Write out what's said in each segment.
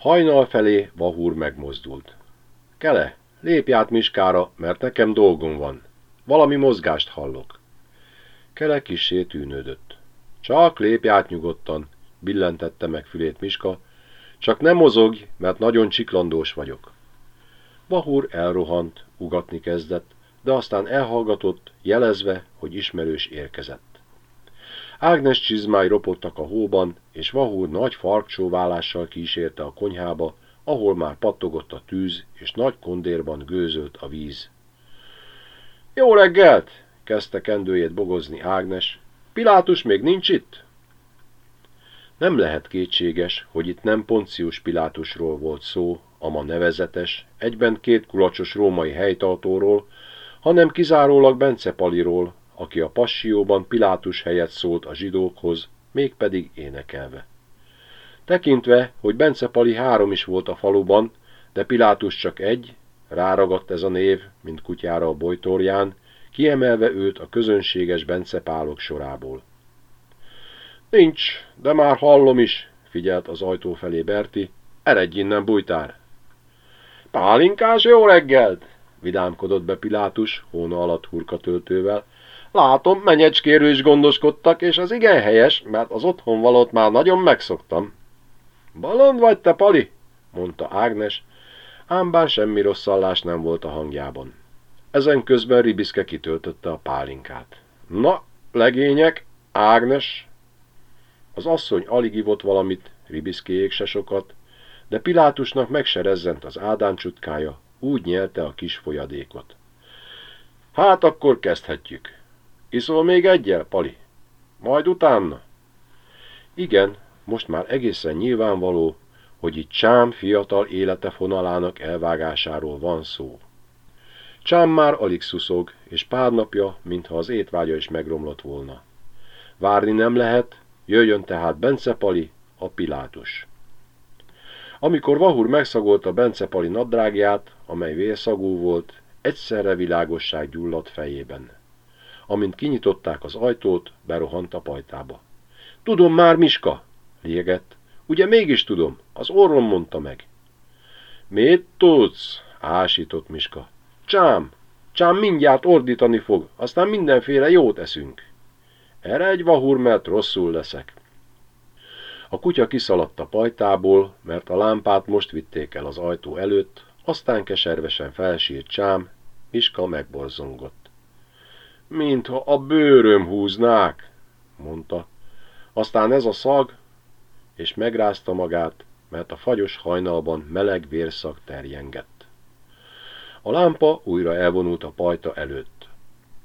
Hajnal felé Vahúr megmozdult. Kele, lépj át Miskára, mert nekem dolgom van. Valami mozgást hallok. Kele kissé tűnődött. Csak lépj át nyugodtan, billentette meg fülét Miska, csak nem mozogj, mert nagyon csiklandós vagyok. Vahúr elrohant, ugatni kezdett, de aztán elhallgatott, jelezve, hogy ismerős érkezett. Ágnes csizmái ropottak a hóban, és Vahúr nagy farkcsóválással kísérte a konyhába, ahol már pattogott a tűz, és nagy kondérban gőzölt a víz. Jó reggelt! kezdte kendőjét bogozni Ágnes. Pilátus még nincs itt? Nem lehet kétséges, hogy itt nem Poncius Pilátusról volt szó, a ma nevezetes, egyben két kulacsos római helytartóról, hanem kizárólag Bence Paliról, aki a passióban Pilátus helyett szólt a zsidókhoz, mégpedig énekelve. Tekintve, hogy Bence Pali három is volt a faluban, de Pilátus csak egy, ráragadt ez a név, mint kutyára a bojtorján, kiemelve őt a közönséges Bence pálok sorából. Nincs, de már hallom is, figyelt az ajtó felé Berti, eredj innen, bújtár! Pálinkás jó reggelt! vidámkodott be Pilátus, hóna alatt hurkatöltővel. Látom, menyecskéről is gondoskodtak, és az igen helyes, mert az otthon valót már nagyon megszoktam. Balond vagy te, Pali? mondta Ágnes, ám bár semmi rosszallás nem volt a hangjában. Ezen közben Ribiszke kitöltötte a pálinkát. Na, legények, Ágnes! Az asszony alig ivott valamit, Ribiszkéjék se sokat, de Pilátusnak meg az ádáncutkája, úgy nyelte a kis folyadékot. Hát akkor kezdhetjük. Iszol még egyel, Pali? Majd utána? Igen, most már egészen nyilvánvaló, hogy itt Csám fiatal élete fonalának elvágásáról van szó. Csám már alig szuszog, és pár napja, mintha az étvágya is megromlott volna. Várni nem lehet, jöjjön tehát Bence Pali, a Pilátus. Amikor Vahur megszagolta Bence Pali nadrágját, amely vérszagú volt, egyszerre világosság gyulladt fejében. Amint kinyitották az ajtót, berohant a pajtába. Tudom már, Miska, liegett. Ugye mégis tudom, az orrom mondta meg. Mit tudsz? ásított Miska. Csám, csám mindjárt ordítani fog, aztán mindenféle jót eszünk. Erre egy vahur, mert rosszul leszek. A kutya kiszaladt a pajtából, mert a lámpát most vitték el az ajtó előtt, aztán keservesen felsírt Csám, Miska megborzongott. Mintha a bőröm húznák, mondta. Aztán ez a szag, és megrázta magát, mert a fagyos hajnalban meleg vérszag terjengett. A lámpa újra elvonult a pajta előtt.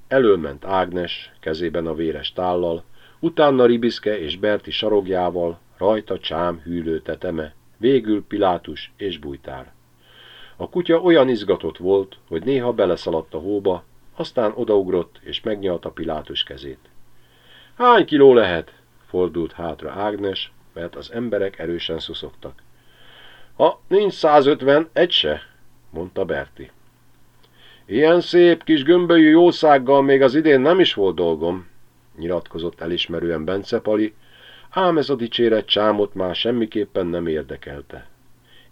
Előment Ágnes, kezében a véres tállal, utána Ribiszke és Berti sarogjával, rajta csám hűlő teteme, végül Pilátus és Bújtár. A kutya olyan izgatott volt, hogy néha beleszaladt a hóba, aztán odaugrott és megnyalta Pilátus kezét. Hány kiló lehet? fordult hátra Ágnes, mert az emberek erősen szuszogtak. Ha nincs 150, egy se, mondta Berti. Ilyen szép kis gömbölyű jószággal még az idén nem is volt dolgom, nyilatkozott elismerően Bence Pali, ám ez a dicséret csámot már semmiképpen nem érdekelte.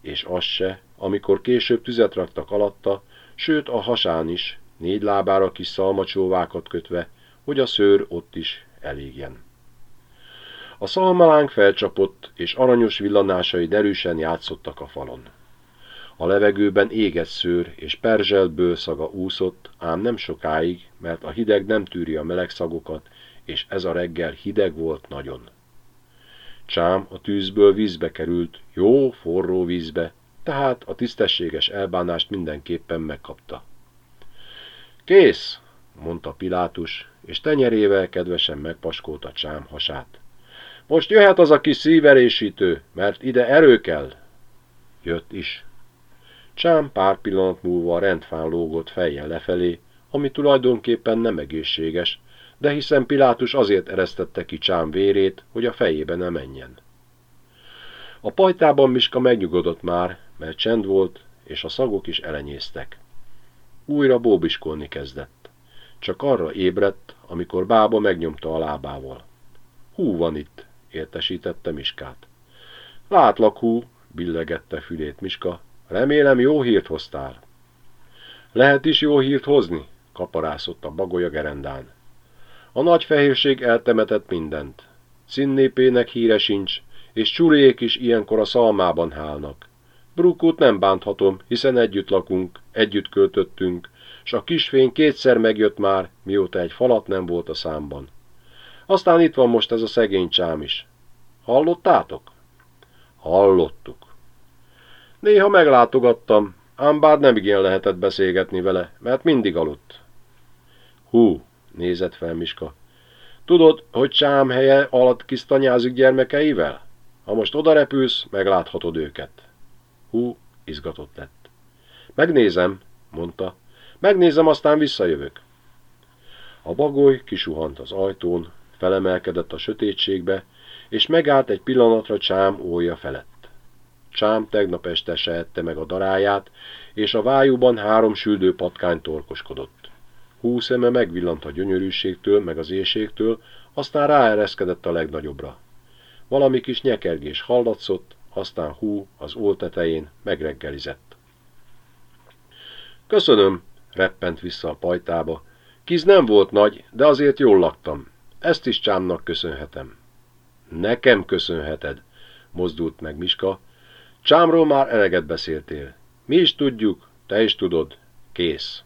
És az se, amikor később tüzet raktak alatta, sőt a hasán is, négy lábára kis szalmacsóvákat kötve, hogy a szőr ott is elégjen. A szalmalánk felcsapott, és aranyos villanásai derűsen játszottak a falon. A levegőben égett szőr és perzselt bőszaga úszott, ám nem sokáig, mert a hideg nem tűri a meleg szagokat, és ez a reggel hideg volt nagyon. Csám a tűzből vízbe került, jó, forró vízbe, tehát a tisztességes elbánást mindenképpen megkapta. Kész, mondta Pilátus, és tenyerével kedvesen megpaskolta Csám hasát. Most jöhet az a kis szíverésítő, mert ide erő kell. Jött is. Csám pár pillanat múlva rendfán lógott fejjel lefelé, ami tulajdonképpen nem egészséges, de hiszen Pilátus azért eresztette ki Csám vérét, hogy a fejébe ne menjen. A pajtában Miska megnyugodott már, mert csend volt, és a szagok is elenyésztek. Újra bóbiskolni kezdett. Csak arra ébredt, amikor bába megnyomta a lábával. Hú van itt, értesítette Miskát. Látlak hú, billegette fülét Miska, remélem jó hírt hoztál. Lehet is jó hírt hozni, kaparászott a bagolya gerendán. A nagy fehérség eltemetett mindent. Cinnépének híre sincs, és csurék is ilyenkor a szalmában hálnak. Brukút nem bánthatom, hiszen együtt lakunk, együtt költöttünk, s a kisfény kétszer megjött már, mióta egy falat nem volt a számban. Aztán itt van most ez a szegény csám is. Hallottátok? Hallottuk. Néha meglátogattam, ám bár nem igen lehetett beszélgetni vele, mert mindig aludt. Hú, nézett fel Miska. Tudod, hogy csám helye alatt kisztanyázik gyermekeivel? Ha most oda repülsz, megláthatod őket. Hú, izgatott lett. Megnézem, mondta. Megnézem, aztán visszajövök. A bagoly kisuhant az ajtón, felemelkedett a sötétségbe, és megállt egy pillanatra Csám ója felett. Csám tegnap este se meg a daráját, és a vájúban három süldő patkány torkoskodott. Hú szeme megvillant a gyönyörűségtől, meg az éjségtől, aztán ráereszkedett a legnagyobbra. Valami kis nyekergés hallatszott, aztán hú az ól tetején megreggelizett. Köszönöm, reppent vissza a pajtába. Kiz nem volt nagy, de azért jól laktam. Ezt is csámnak köszönhetem. Nekem köszönheted, mozdult meg Miska. Csámról már eleget beszéltél. Mi is tudjuk, te is tudod. Kész.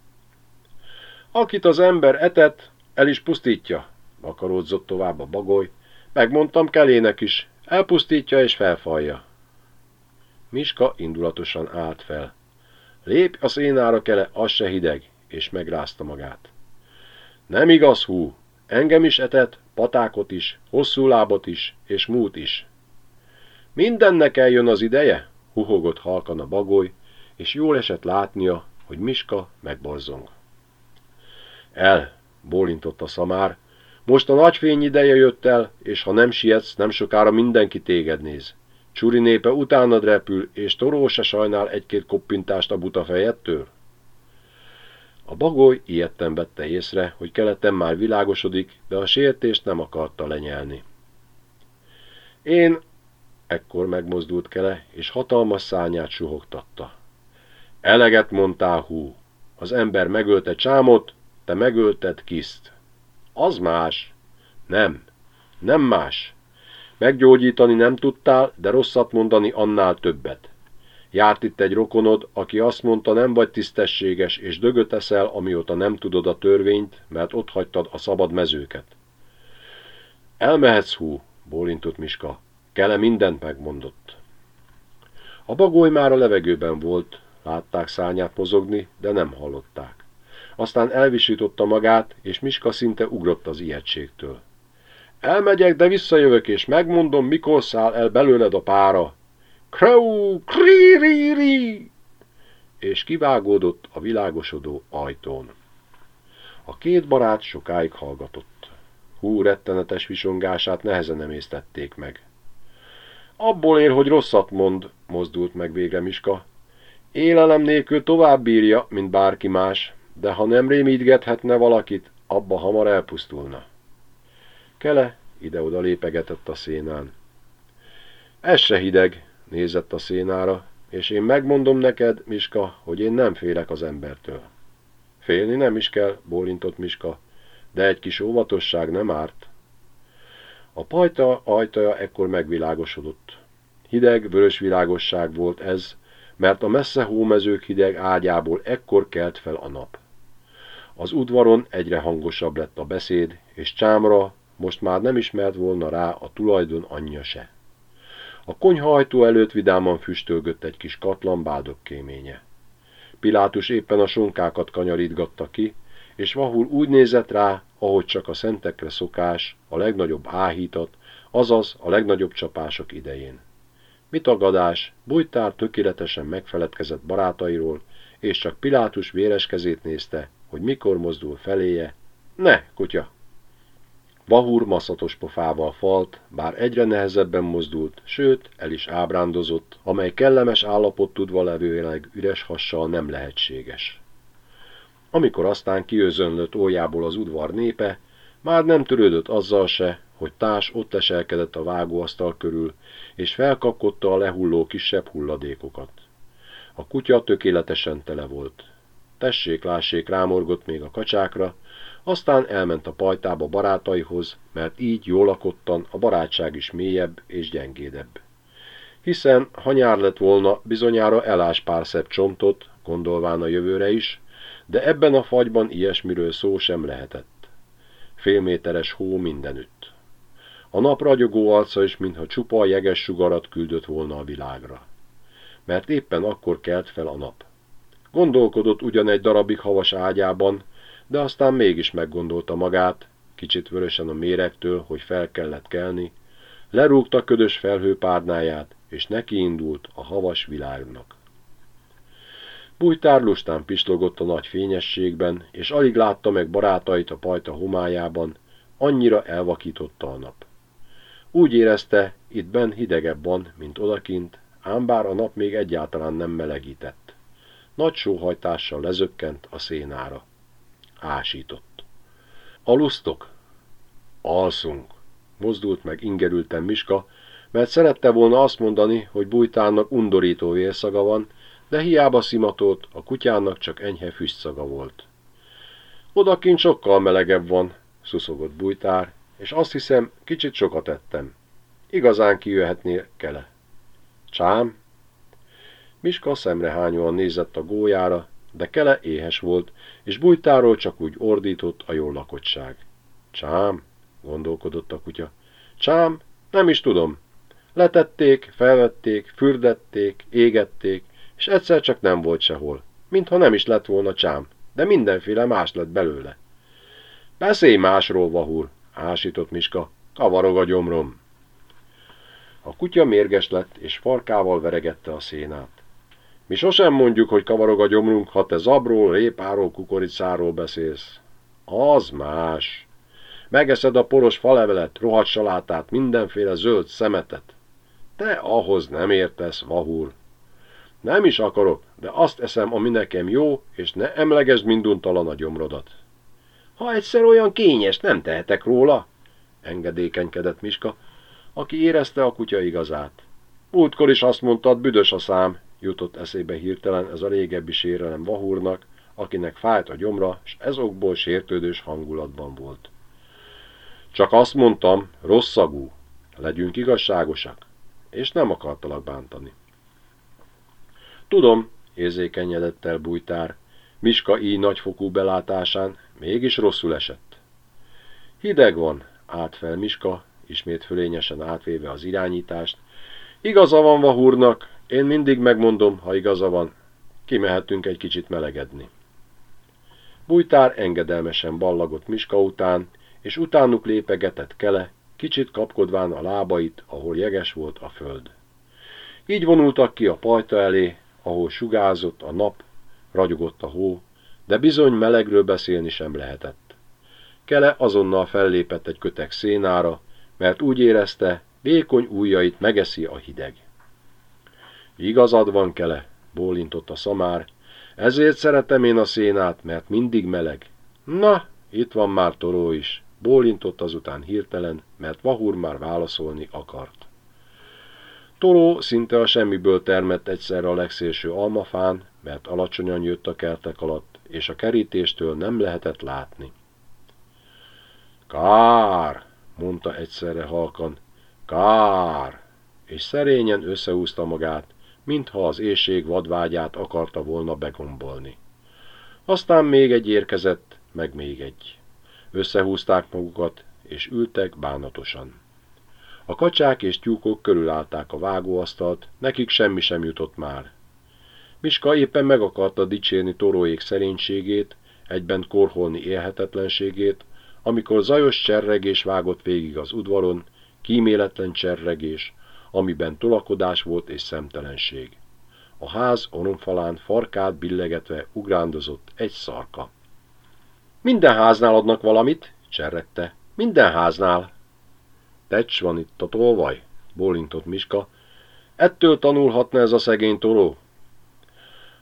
Akit az ember etet, el is pusztítja, vakaródzott tovább a bagoly. Megmondtam Kelének is, elpusztítja és felfalja. Miska indulatosan állt fel. Lép a szénára kele, az se hideg, és megrázta magát. Nem igaz, hú, engem is etett, patákot is, hosszú lábot is, és mút is. Mindennek eljön az ideje, huhogott halkan a bagoly, és jól esett látnia, hogy Miska megborzong. El, bólintott a szamár, most a nagyfény ideje jött el, és ha nem sietsz, nem sokára mindenki téged néz. Csuri népe utánad repül, és Toró se sajnál egy-két koppintást a buta fejettől? A bagoly ilyetten vette észre, hogy keleten már világosodik, de a sértést nem akarta lenyelni. Én... Ekkor megmozdult kele, és hatalmas szányát suhogtatta. Eleget mondtál, hú. Az ember megölte csámot, te megölted kiszt. Az más. Nem. Nem más. Meggyógyítani nem tudtál, de rosszat mondani annál többet. Járt itt egy rokonod, aki azt mondta, nem vagy tisztességes, és dögöt eszel, amióta nem tudod a törvényt, mert ott hagytad a szabad mezőket. Elmehetsz, hú, bólintott Miska. Kele mindent megmondott. A bagoly már a levegőben volt, látták szányát mozogni, de nem hallották. Aztán elvisította magát, és Miska szinte ugrott az ijegységtől. Elmegyek, de visszajövök, és megmondom, mikor száll el belőled a pára. Krau, kri És kivágódott a világosodó ajtón. A két barát sokáig hallgatott. Hú rettenetes visongását nehezen emésztették meg. Abból él, hogy rosszat mond, mozdult meg végre Miska. Élelem nélkül tovább bírja, mint bárki más, de ha nem rémítgethetne valakit, abba hamar elpusztulna. Kele ide-oda lépegetett a szénán. Ez se hideg, nézett a szénára, és én megmondom neked, Miska, hogy én nem félek az embertől. Félni nem is kell, bólintott Miska, de egy kis óvatosság nem árt. A pajta ajtaja ekkor megvilágosodott. Hideg, vörös világosság volt ez, mert a messze hómezők hideg ágyából ekkor kelt fel a nap. Az udvaron egyre hangosabb lett a beszéd, és csámra most már nem ismert volna rá a tulajdon anyja se. A konyha ajtó előtt vidáman füstölgött egy kis katlan bádok kéménye. Pilátus éppen a sonkákat kanyarítgatta ki, és Vahul úgy nézett rá, ahogy csak a szentekre szokás, a legnagyobb áhítat, azaz a legnagyobb csapások idején. Mi tagadás, Bújtár tökéletesen megfeledkezett barátairól, és csak Pilátus véres kezét nézte, hogy mikor mozdul feléje. Ne, kutya! Vahúr maszatos pofával falt, bár egyre nehezebben mozdult, sőt, el is ábrándozott, amely kellemes állapot tudva levőleg üres hassal nem lehetséges. Amikor aztán kiözönlött ójából az udvar népe, már nem törődött azzal se, hogy társ ott eselkedett a vágóasztal körül, és felkapkodta a lehulló kisebb hulladékokat. A kutya tökéletesen tele volt. Tessék, lássék, rámorgott még a kacsákra, aztán elment a pajtába barátaihoz, mert így jól lakottan a barátság is mélyebb és gyengédebb. Hiszen, ha nyár lett volna, bizonyára elás pár szebb csontot, gondolván a jövőre is, de ebben a fagyban ilyesmiről szó sem lehetett. Félméteres hó mindenütt. A nap ragyogó arca is, mintha csupa jeges sugarat küldött volna a világra. Mert éppen akkor kelt fel a nap. Gondolkodott ugyan egy darabig havas ágyában, de aztán mégis meggondolta magát, kicsit vörösen a méregtől, hogy fel kellett kelni, lerúgta ködös felhőpárnáját, és nekiindult a havas világnak. Bújtár lustán pislogott a nagy fényességben, és alig látta meg barátait a pajta homályában, annyira elvakította a nap. Úgy érezte, itt ben hidegebb van, mint odakint, ám bár a nap még egyáltalán nem melegített. Nagy sóhajtással lezökkent a szénára. Ásított. Alusztok? Alszunk. Mozdult meg ingerülten Miska, mert szerette volna azt mondani, hogy bújtárnak undorító vérszaga van, de hiába szimatolt, a kutyának csak enyhe füstszaga volt. Odakint sokkal melegebb van, szuszogott bújtár, és azt hiszem, kicsit sokat ettem. Igazán kijöhetnél kele. Csám? Miska szemrehányóan nézett a gójára, de kele éhes volt, és bújtáról csak úgy ordított a jól lakottság. Csám, gondolkodott a kutya. Csám, nem is tudom. Letették, felvették, fürdették, égették, és egyszer csak nem volt sehol, mintha nem is lett volna csám, de mindenféle más lett belőle. Beszélj másról, Vahur, ásított Miska, kavarog a gyomrom. A kutya mérges lett, és farkával veregette a szénát. Mi sosem mondjuk, hogy kavarog a gyomrunk, ha te zabról, répáról, kukoricáról beszélsz. Az más. Megeszed a poros falevelet, rohadt salátát, mindenféle zöld szemetet. Te ahhoz nem értesz, Vahur. Nem is akarok, de azt eszem, ami nekem jó, és ne emlegesd minduntalan a gyomrodat. Ha egyszer olyan kényes, nem tehetek róla, engedékenykedett Miska, aki érezte a kutya igazát. Múltkor is azt mondtad, büdös a szám, jutott eszébe hirtelen ez a régebbi sérelem Vahurnak, akinek fájt a gyomra, és ezokból sértődős hangulatban volt. Csak azt mondtam, rossz szagú, legyünk igazságosak, és nem akartalak bántani. Tudom, érzékenyedett el bújtár, Miska így nagyfokú belátásán mégis rosszul esett. Hideg van, állt fel Miska, ismét fölényesen átvéve az irányítást. Igaza van Vahúrnak, én mindig megmondom, ha igaza van, kimehetünk egy kicsit melegedni. Bújtár engedelmesen ballagott Miska után, és utánuk lépegetett kele, kicsit kapkodván a lábait, ahol jeges volt a föld. Így vonultak ki a pajta elé, ahol sugázott a nap, ragyogott a hó, de bizony melegről beszélni sem lehetett. Kele azonnal fellépett egy kötek szénára, mert úgy érezte, vékony ujjait megeszi a hideg. Igazad van, Kele, bólintott a szamár, ezért szeretem én a szénát, mert mindig meleg. Na, itt van már Toró is, bólintott azután hirtelen, mert Vahur már válaszolni akart. Toró szinte a semmiből termett egyszerre a legszélső almafán, mert alacsonyan jött a kertek alatt, és a kerítéstől nem lehetett látni. Kár, mondta egyszerre halkan, kár, és szerényen összehúzta magát, mintha az éjség vadvágyát akarta volna begombolni. Aztán még egy érkezett, meg még egy. Összehúzták magukat, és ültek bánatosan. A kacsák és tyúkok körülállták a vágóasztalt, nekik semmi sem jutott már. Miska éppen meg akarta dicsérni toróék szerénységét, egyben korholni élhetetlenségét, amikor zajos cserregés vágott végig az udvaron, kíméletlen cserregés, amiben tolakodás volt és szemtelenség. A ház oromfalán farkát billegetve ugrándozott egy szarka. Minden háznál adnak valamit, cserregte. Minden háznál. Tecs van itt a tolvaj, bólintott Miska. Ettől tanulhatna ez a szegény toró.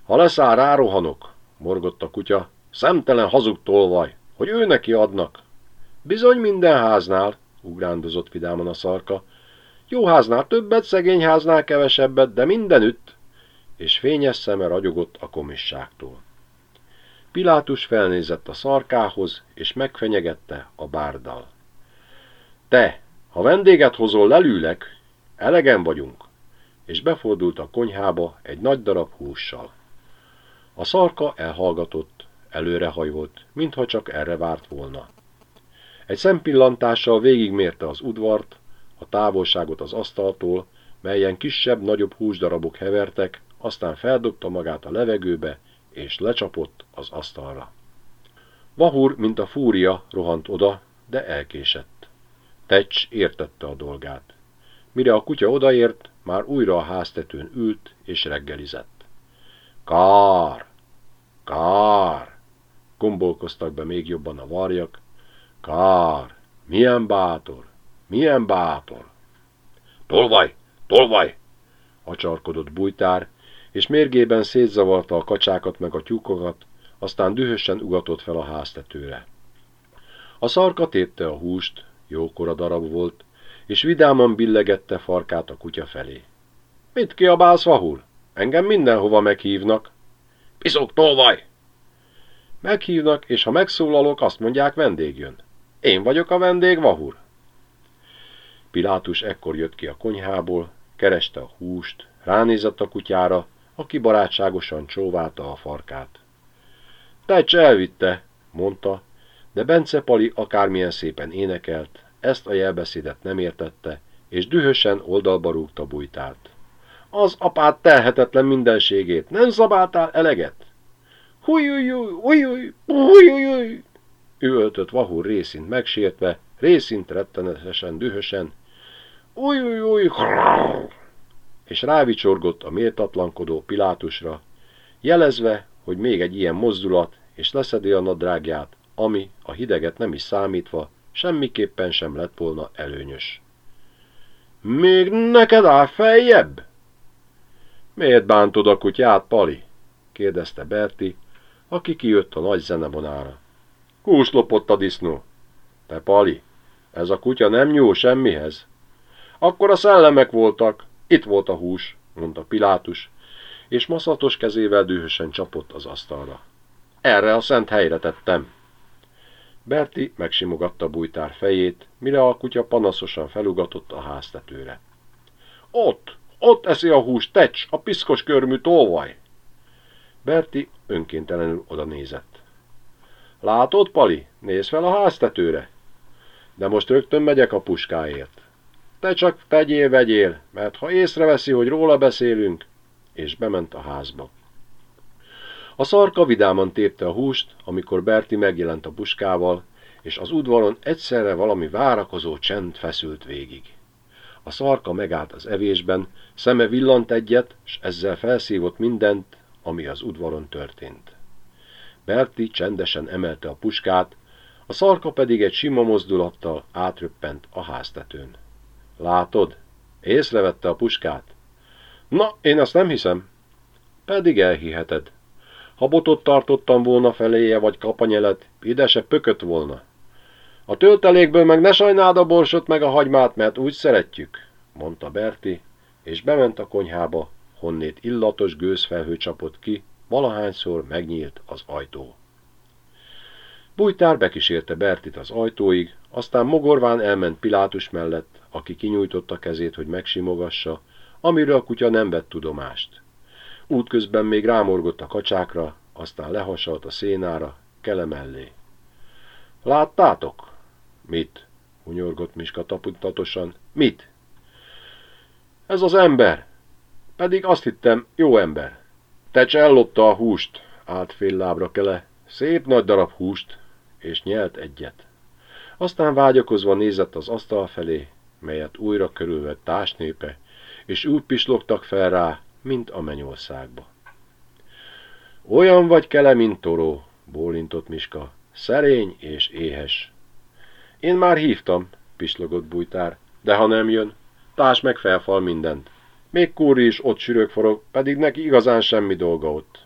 Ha leszáll, rárohanok, morgott a kutya. Szemtelen hazug tolvaj, hogy ő neki adnak. Bizony minden háznál, ugrándozott vidáman a szarka. Jó háznál többet, szegény háznál kevesebbet, de mindenütt, és fényes szeme ragyogott a komisságtól. Pilátus felnézett a szarkához, és megfenyegette a bárdal. Te, ha vendéget hozol, lelülek, elegen vagyunk, és befordult a konyhába egy nagy darab hússal. A szarka elhallgatott, előrehajolt, mintha csak erre várt volna. Egy szempillantással végigmérte az udvart, a távolságot az asztaltól, melyen kisebb-nagyobb húsdarabok hevertek, aztán feldobta magát a levegőbe, és lecsapott az asztalra. Vahur, mint a fúria, rohant oda, de elkésett. Tecs értette a dolgát. Mire a kutya odaért, már újra a háztetőn ült és reggelizett. Kár! Kár! Gombolkoztak be még jobban a varjak. Kár! Milyen bátor! Milyen bátor! Tolvaj! Tolvaj! Acsarkodott bújtár, és mérgében szétzavarta a kacsákat meg a tyúkokat, aztán dühösen ugatott fel a háztetőre. A szarka tépte a húst, jókora darab volt, és vidáman billegette farkát a kutya felé. Mit kiabálsz, Vahul? Engem mindenhova meghívnak. Piszok, tolvaj! Meghívnak, és ha megszólalok, azt mondják, vendég jön. Én vagyok a vendég, Vahur. Pilátus ekkor jött ki a konyhából, kereste a húst, ránézett a kutyára, aki barátságosan csóválta a farkát. Tecs elvitte, mondta, de Bence Pali akármilyen szépen énekelt, ezt a jelbeszédet nem értette, és dühösen oldalba rúgta bújtát. Az apát telhetetlen mindenségét, nem szabáltál eleget? Hujjujjuj, hujjuj, hujjujjuj! Üvöltött Vahur részint megsértve, részint rettenetesen dühösen. Ujjujjuj, és rávicsorgott a méltatlankodó Pilátusra, jelezve, hogy még egy ilyen mozdulat, és leszedi a nadrágját, ami, a hideget nem is számítva, semmiképpen sem lett volna előnyös. Még neked áll feljebb? Miért bántod a kutyát, Pali? kérdezte Berti, aki kijött a nagy zenebonára. Kús lopott a disznó. Te, Pali, ez a kutya nem nyúl semmihez. Akkor a szellemek voltak, itt volt a hús, mondta Pilátus, és maszatos kezével dühösen csapott az asztalra. Erre a szent helyre tettem. Berti megsimogatta bújtár fejét, mire a kutya panaszosan felugatott a háztetőre. Ott, ott eszi a hús, tecs, a piszkos körmű tolvaj! Berti önkéntelenül oda nézett. Látod, Pali? Nézd fel a háztetőre! De most rögtön megyek a puskáért. Te csak tegyél, vegyél, mert ha észreveszi, hogy róla beszélünk, és bement a házba. A szarka vidáman tépte a húst, amikor Berti megjelent a puskával, és az udvaron egyszerre valami várakozó csend feszült végig. A szarka megállt az evésben, szeme villant egyet, s ezzel felszívott mindent, ami az udvaron történt. Berti csendesen emelte a puskát, a szarka pedig egy sima mozdulattal átröppent a háztetőn. Látod? Észrevette a puskát? Na, én azt nem hiszem. Pedig elhiheted. Ha botot tartottam volna feléje, vagy kapanyelet, ide se pökött volna. A töltelékből meg ne sajnáld a borsot meg a hagymát, mert úgy szeretjük, mondta Berti, és bement a konyhába, honnét illatos gőzfelhő csapott ki, valahányszor megnyílt az ajtó. Bújtár bekísérte Bertit az ajtóig, aztán mogorván elment Pilátus mellett, aki kinyújtotta kezét, hogy megsimogassa, amiről a kutya nem vett tudomást. Útközben még rámorgott a kacsákra, aztán lehasalt a szénára, kele mellé. Láttátok? Mit? hunyorgott Miska tapintatosan. Mit? Ez az ember. Pedig azt hittem, jó ember. Tecs ellopta a húst, állt fél lábra kele, szép nagy darab húst, és nyelt egyet. Aztán vágyakozva nézett az asztal felé, melyet újra körülvett társnépe, és úgy pislogtak fel rá, mint a mennyországba. Olyan vagy kele, mint toró, bólintott Miska, szerény és éhes. Én már hívtam, pislogott bújtár, de ha nem jön, társ meg felfal mindent. Még Kúri is ott sürög forog, pedig neki igazán semmi dolga ott.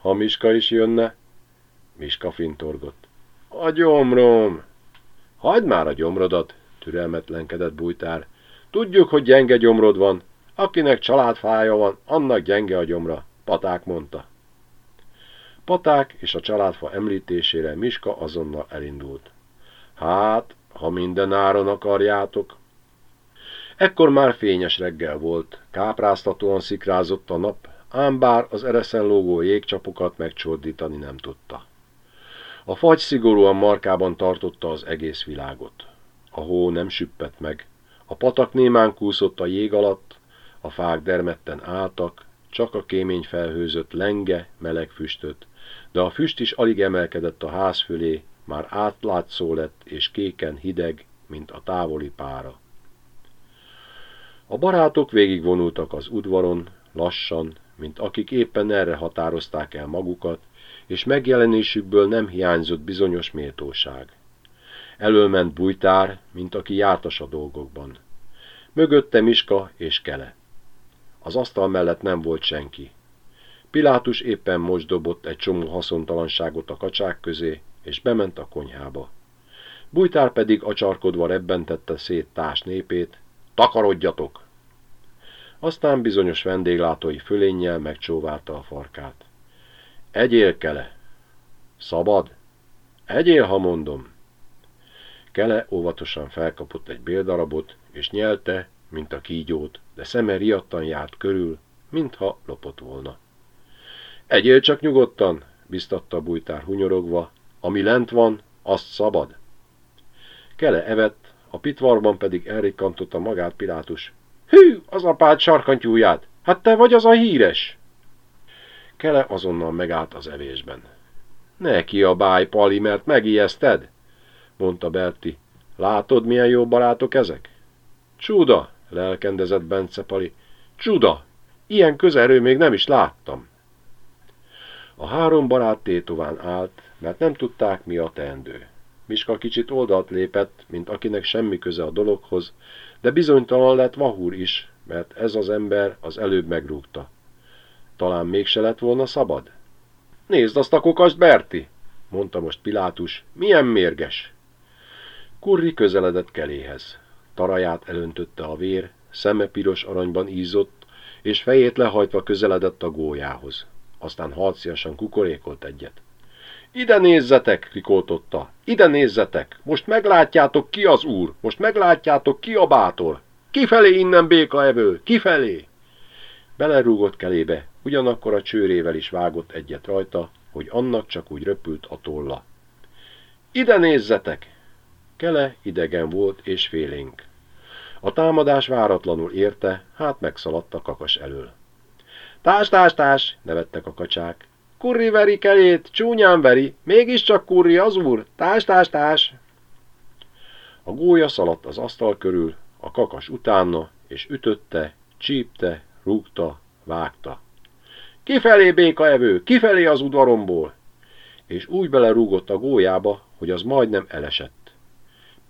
Ha Miska is jönne, Miska fintorgott. A gyomrom! Hagyd már a gyomrodat, türelmetlenkedett bújtár. Tudjuk, hogy gyenge gyomrod van. Akinek családfája van, annak gyenge a gyomra, Paták mondta. Paták és a családfa említésére Miska azonnal elindult. Hát, ha minden áron akarjátok. Ekkor már fényes reggel volt, kápráztatóan szikrázott a nap, ám bár az ereszen lógó jégcsapokat megcsordítani nem tudta. A fagy szigorúan markában tartotta az egész világot. A hó nem süppett meg, a patak némán kúszott a jég alatt, a fák dermedten álltak, csak a kémény felhőzött lenge, meleg füstöt, de a füst is alig emelkedett a ház fölé, már átlátszó lett és kéken hideg, mint a távoli pára. A barátok végigvonultak az udvaron, lassan, mint akik éppen erre határozták el magukat, és megjelenésükből nem hiányzott bizonyos méltóság. Elölment bújtár, mint aki jártas a dolgokban. Mögötte Miska és Kele. Az asztal mellett nem volt senki. Pilátus éppen most dobott egy csomó haszontalanságot a kacsák közé, és bement a konyhába. Bújtár pedig acsarkodva rebbentette szét társ népét, takarodjatok! Aztán bizonyos vendéglátói fölénnyel megcsóválta a farkát. Egyél, Kele! Szabad? Egyél, ha mondom! Kele óvatosan felkapott egy béldarabot, és nyelte, mint a kígyót, de szeme riadtan járt körül, mintha lopott volna. Egyél csak nyugodtan, biztatta a bújtár hunyorogva, ami lent van, azt szabad. Kele evett, a pitvarban pedig elrikkantotta magát Pilátus. Hű, az apád sarkantyúját! Hát te vagy az a híres! Kele azonnal megállt az evésben. Ne kiabálj, Pali, mert megijeszted, mondta Berti. Látod, milyen jó barátok ezek? Csuda, lelkendezett Bence Pali. Csuda, ilyen közelről még nem is láttam. A három barát tétován állt, mert nem tudták, mi a teendő. Miska kicsit oldalt lépett, mint akinek semmi köze a dologhoz, de bizonytalan lett Vahúr is, mert ez az ember az előbb megrúgta. Talán mégse lett volna szabad? Nézd azt a kokast, Berti! mondta most Pilátus. Milyen mérges! Kurri közeledett keléhez. Taraját elöntötte a vér, szeme piros aranyban ízott, és fejét lehajtva közeledett a gólyához. Aztán harciasan kukorékolt egyet. Ide nézzetek, rikoltotta, ide nézzetek, most meglátjátok ki az úr, most meglátjátok ki a bátor. Kifelé innen békaevő, kifelé! Belerúgott kelébe, ugyanakkor a csőrével is vágott egyet rajta, hogy annak csak úgy röpült a tolla. Ide nézzetek! Kele idegen volt és félénk. A támadás váratlanul érte, hát megszaladt a kakas elől. Tás, tás, tás, nevettek a kacsák. Kurri veri kelét, csúnyán veri, mégiscsak kurri az úr, tás, tás, tás. A gólya szaladt az asztal körül, a kakas utána, és ütötte, csípte, rúgta, vágta. Kifelé békaevő, kifelé az udvaromból! És úgy belerúgott a gólyába, hogy az majdnem elesett.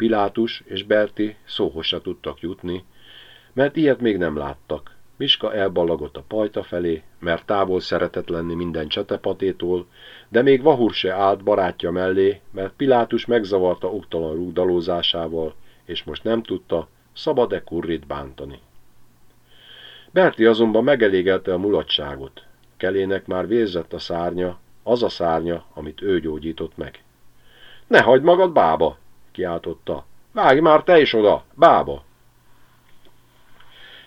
Pilátus és Berti szóhoz se tudtak jutni, mert ilyet még nem láttak. Miska elballagott a pajta felé, mert távol szeretett lenni minden csetepatétól, de még Vahur se állt barátja mellé, mert Pilátus megzavarta oktalan rúgdalózásával, és most nem tudta, szabad-e kurrit bántani. Berti azonban megelégelte a mulatságot. Kelének már vérzett a szárnya, az a szárnya, amit ő gyógyított meg. Ne hagyd magad bába, kiáltotta. Vágj már te is oda, bába!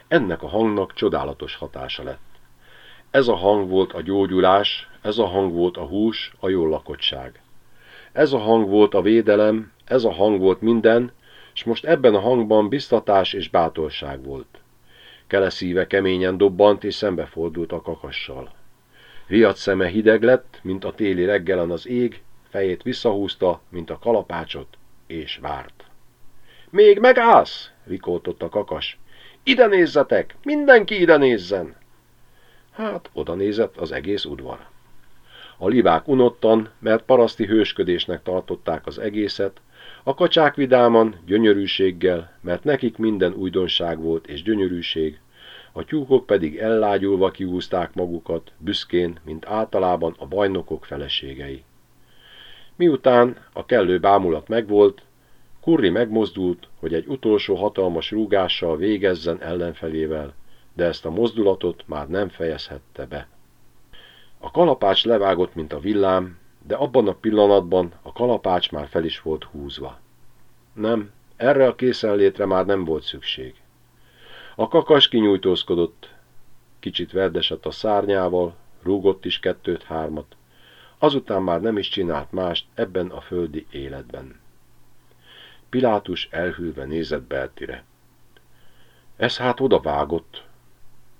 Ennek a hangnak csodálatos hatása lett. Ez a hang volt a gyógyulás, ez a hang volt a hús, a jól lakottság. Ez a hang volt a védelem, ez a hang volt minden, és most ebben a hangban biztatás és bátorság volt. Kele szíve keményen dobbant, és szembefordult a kakassal. Riad szeme hideg lett, mint a téli reggelen az ég, fejét visszahúzta, mint a kalapácsot, és várt. Még megállsz? rikoltott a kakas. Ide nézzetek! Mindenki ide nézzen! Hát, oda nézett az egész udvar. A libák unottan, mert paraszti hősködésnek tartották az egészet, a kacsák vidáman, gyönyörűséggel, mert nekik minden újdonság volt és gyönyörűség, a tyúkok pedig ellágyulva kihúzták magukat, büszkén, mint általában a bajnokok feleségei. Miután a kellő bámulat megvolt, Kurri megmozdult, hogy egy utolsó hatalmas rúgással végezzen ellenfelével, de ezt a mozdulatot már nem fejezhette be. A kalapács levágott, mint a villám, de abban a pillanatban a kalapács már fel is volt húzva. Nem, erre a készenlétre már nem volt szükség. A kakas kinyújtózkodott, kicsit verdesett a szárnyával, rúgott is kettőt-hármat, azután már nem is csinált mást ebben a földi életben. Pilátus elhűlve nézett Bertire. Ez hát oda vágott.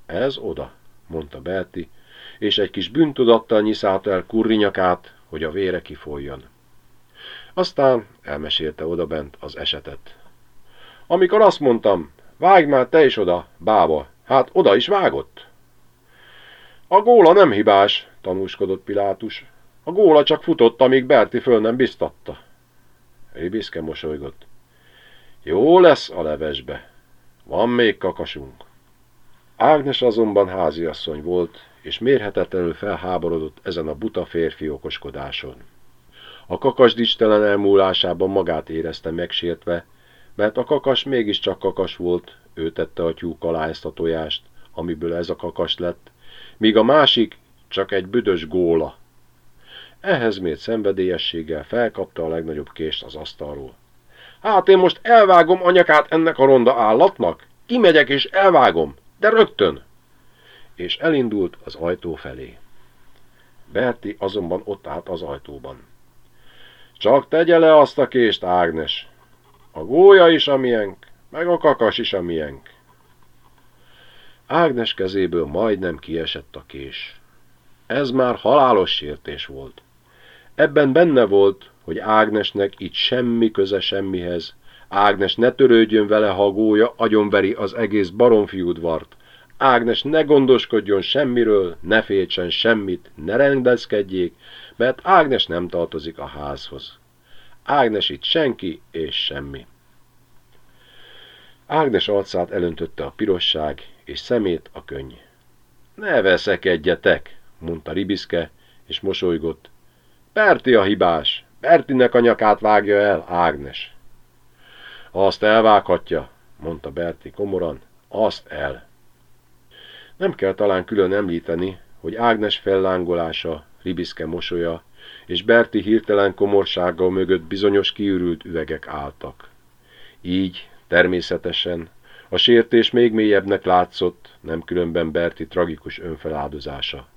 Ez oda, mondta Berti, és egy kis bűntudattal nyiszálta el kurrinyakát, hogy a vére kifoljon. Aztán elmesélte odabent az esetet. Amikor azt mondtam, vágj már te is oda, bába, hát oda is vágott. A góla nem hibás, tanúskodott Pilátus. A góla csak futott, amíg Berti föl nem biztatta. Ribiszke mosolygott. Jó lesz a levesbe. Van még kakasunk. Ágnes azonban háziasszony volt, és mérhetetlenül felháborodott ezen a buta férfi okoskodáson. A kakas dicstelen elmúlásában magát érezte megsértve, mert a kakas mégiscsak kakas volt, ő tette a tyúk alá ezt a tojást, amiből ez a kakas lett, míg a másik csak egy büdös góla. Ehhez mért szenvedélyességgel felkapta a legnagyobb kést az asztalról. Hát én most elvágom anyakát ennek a ronda állatnak? Kimegyek és elvágom, de rögtön! És elindult az ajtó felé. Berti azonban ott állt az ajtóban. Csak tegye le azt a kést, Ágnes. A gólya is a miénk, meg a kakas is a miénk. Ágnes kezéből majdnem kiesett a kés. Ez már halálos sértés volt. Ebben benne volt, hogy Ágnesnek itt semmi köze semmihez. Ágnes ne törődjön vele, ha a gólya agyonveri az egész baromfiúdvart. Ágnes ne gondoskodjon semmiről, ne féltsen semmit, ne rendezkedjék, mert Ágnes nem tartozik a házhoz. Ágnes itt senki és semmi. Ágnes arcát elöntötte a pirosság, és szemét a könny. Ne veszekedjetek, mondta Ribiszke, és mosolygott. Berti a hibás, Bertinek a nyakát vágja el, Ágnes. Azt elvághatja, mondta Berti komoran, azt el. Nem kell talán külön említeni, hogy Ágnes fellángolása, Ribiszke mosolya és Berti hirtelen komorsága mögött bizonyos kiürült üvegek álltak. Így, természetesen, a sértés még mélyebbnek látszott, nem különben Berti tragikus önfeláldozása.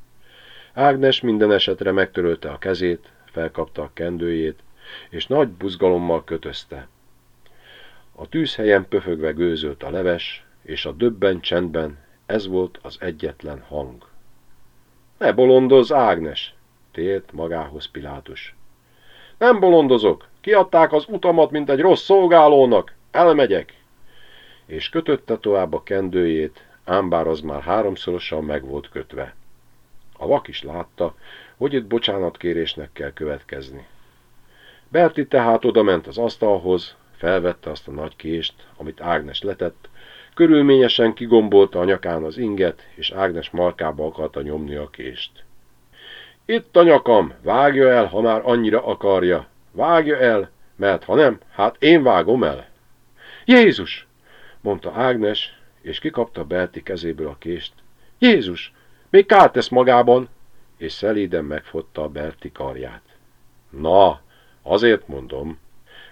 Ágnes minden esetre megtörölte a kezét, felkapta a kendőjét, és nagy buzgalommal kötözte. A tűzhelyen pöfögve gőzölt a leves, és a döbben csendben ez volt az egyetlen hang. Ne bolondoz, Ágnes! tért magához Pilátus. Nem bolondozok, kiadták az utamat, mint egy rossz szolgálónak, elmegyek! És kötötte tovább a kendőjét, ám bár az már háromszorosan meg volt kötve. A vak is látta, hogy itt bocsánatkérésnek kell következni. Berti tehát odament az asztalhoz, felvette azt a nagy kést, amit Ágnes letett, körülményesen kigombolta a nyakán az inget, és Ágnes markába akarta nyomni a kést. Itt a nyakam, vágja el, ha már annyira akarja. Vágja el, mert ha nem, hát én vágom el. Jézus! mondta Ágnes, és kikapta Berti kezéből a kést. Jézus! Még kárt tesz magában! És szelíden megfotta a Berti karját. Na, azért mondom,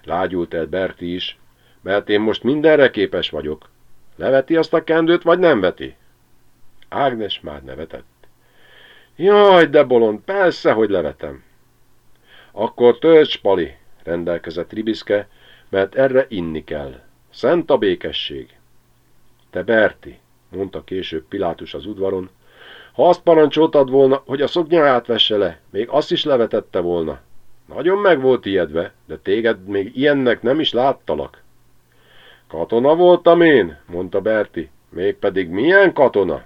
lágyult el Berti is, mert én most mindenre képes vagyok. Leveti azt a kendőt, vagy nem veti? Ágnes már nevetett. Jaj, de bolond, persze, hogy levetem. Akkor tölts, Pali, rendelkezett Ribiszke, mert erre inni kell. Szent a békesség. Te Berti, mondta később Pilátus az udvaron, ha azt parancsoltad volna, hogy a szoknyáját vesse le, még azt is levetette volna. Nagyon meg volt ijedve, de téged még ilyennek nem is láttalak. Katona voltam én, mondta Berti, mégpedig milyen katona?